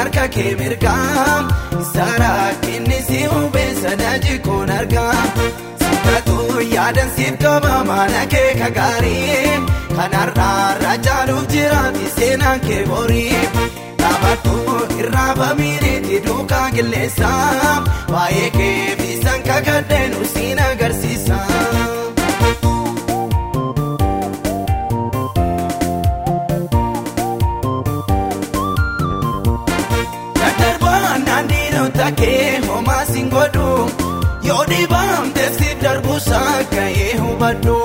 harka kee mirgaa Saaraa inni si hubee sadaaji kun argaa Simbatu yaadan siif qaba maana kee ka gaarii Kanarraa rajaaluuf jiraati seenaan kee borii Dhaabbattu irraa bamiiritti duukaa qilleessaa waa'ee. kee homaa siin godhu yoo dhiibamte si darbuusaa gahee hubadhu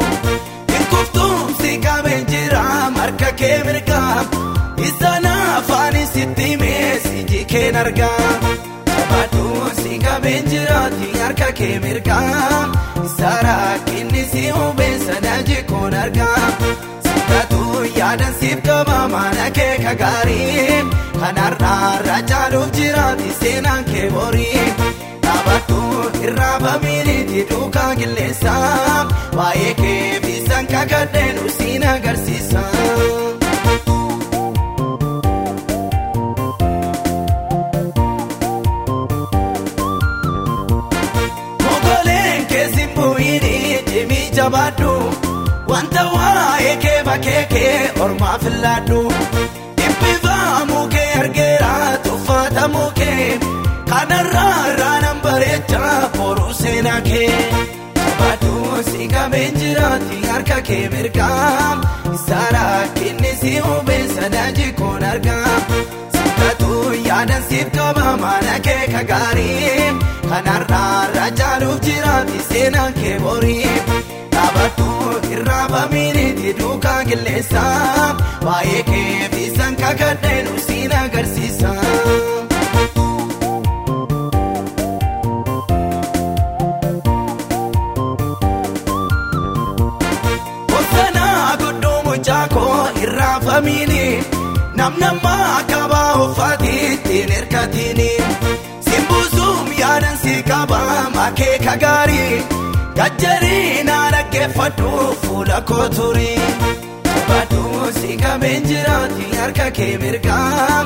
hinkutuun si qabee jira marga kee mirgaa isaan afaan sitti meesii jikeen argaa. Baattuu si qabee jiraati arka kee mirgaa Saraa kinni si hubee sana jikuun argaa Sikatuu yaada siif qaba maana kee ka gaarii. kanarraa racaaluuf jiraati seenaan kee borii taphattuun irraa bamiiritti duukaa qilleensa waa'ee kee biisaan kakadhee nu siin agarsiisa. Wanta waa'ee kee bakkee kee ormaa fillaadhu. Uffatamuu kee argeera tuffatamuu kee kanarraa raanaan bareecha boruu seenaa kee baaduu si gabeen jiraati harka kee mirga saaraa kinni si hubeessa daajii kun argaa sikkatu yaadan siif qaba mana kee ka gaarii kanarraa rajaaluuf jiraati seenaa kee borii. Dhaabbattuu irraa bamiiniti duukaa qilleessaa baay'ee kee sanka gadhee. mucaa koo irraa famiini namnamma akabaa uffatiitiin hirkatini simbuusuun yaadan si qabaa makeeka gaarii gajjarii na dhaggeeffadhu fuula koo turi. Baaduu si qabeen jiraatu harka kee mirgaan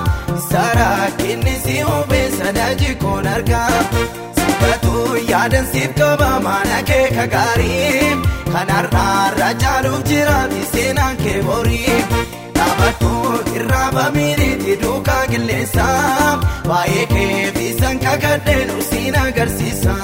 saraa kenni si obeessadha jikoon dubbatu yaadansiif qaba maana kee ka gaarii kan har'aarra caaluuf jiraati seenaan kee borii dhaabatu irraa bamiiriitti duukaa qilleensa baayee kee fi san kakadhee agarsiisa.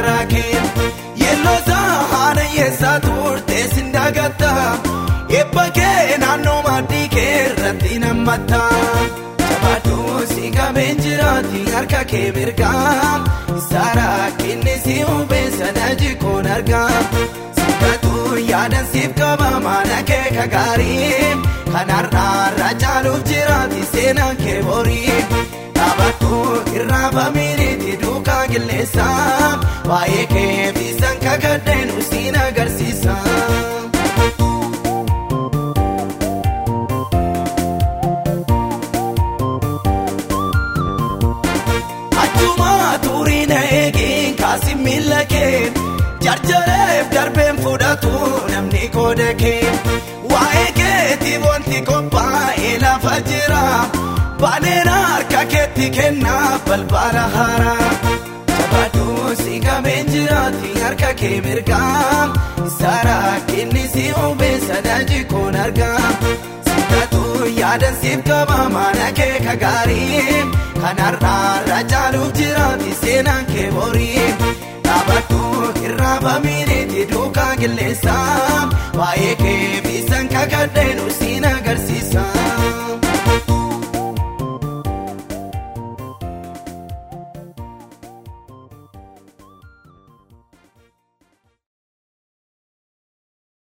garaa kee yelloosa haanayyeessaa turte sindagatta eebba kee naannoo maaddii kee irratti nammatta jabaatoo si gabeen jiraati harka kee mirgaan saaraa kinni si hubeessa najikoon argaan simbatu siif qaba maana kee kagaarii kanarraa caaluuf jiraati seenaan kee borii. Taphatu irraa bamiriti duukaa qilleessaa Waa'ee kee biisaan kakadhee nu agarsiisa. Achuma turii na eegin kaasi miila kee jarjareef darbeen fudhatu namni qooda kee. Waa'ee keetii wanti qophaa'ee lafa jira baaneen harka keetti kennaa balbala haaraa. si qabeen jiraati harka kee mirgaan saara kenni si obeessa daanji kun argaa sittatu yaadan siif qaba kee ka gaarii kanarraa rajaaluuf jiraati seenaan kee borii dhaabatu irraa bamiiniti duukaa qilleessa waa'ee kee bisan kakadheenu siin agarsiisa.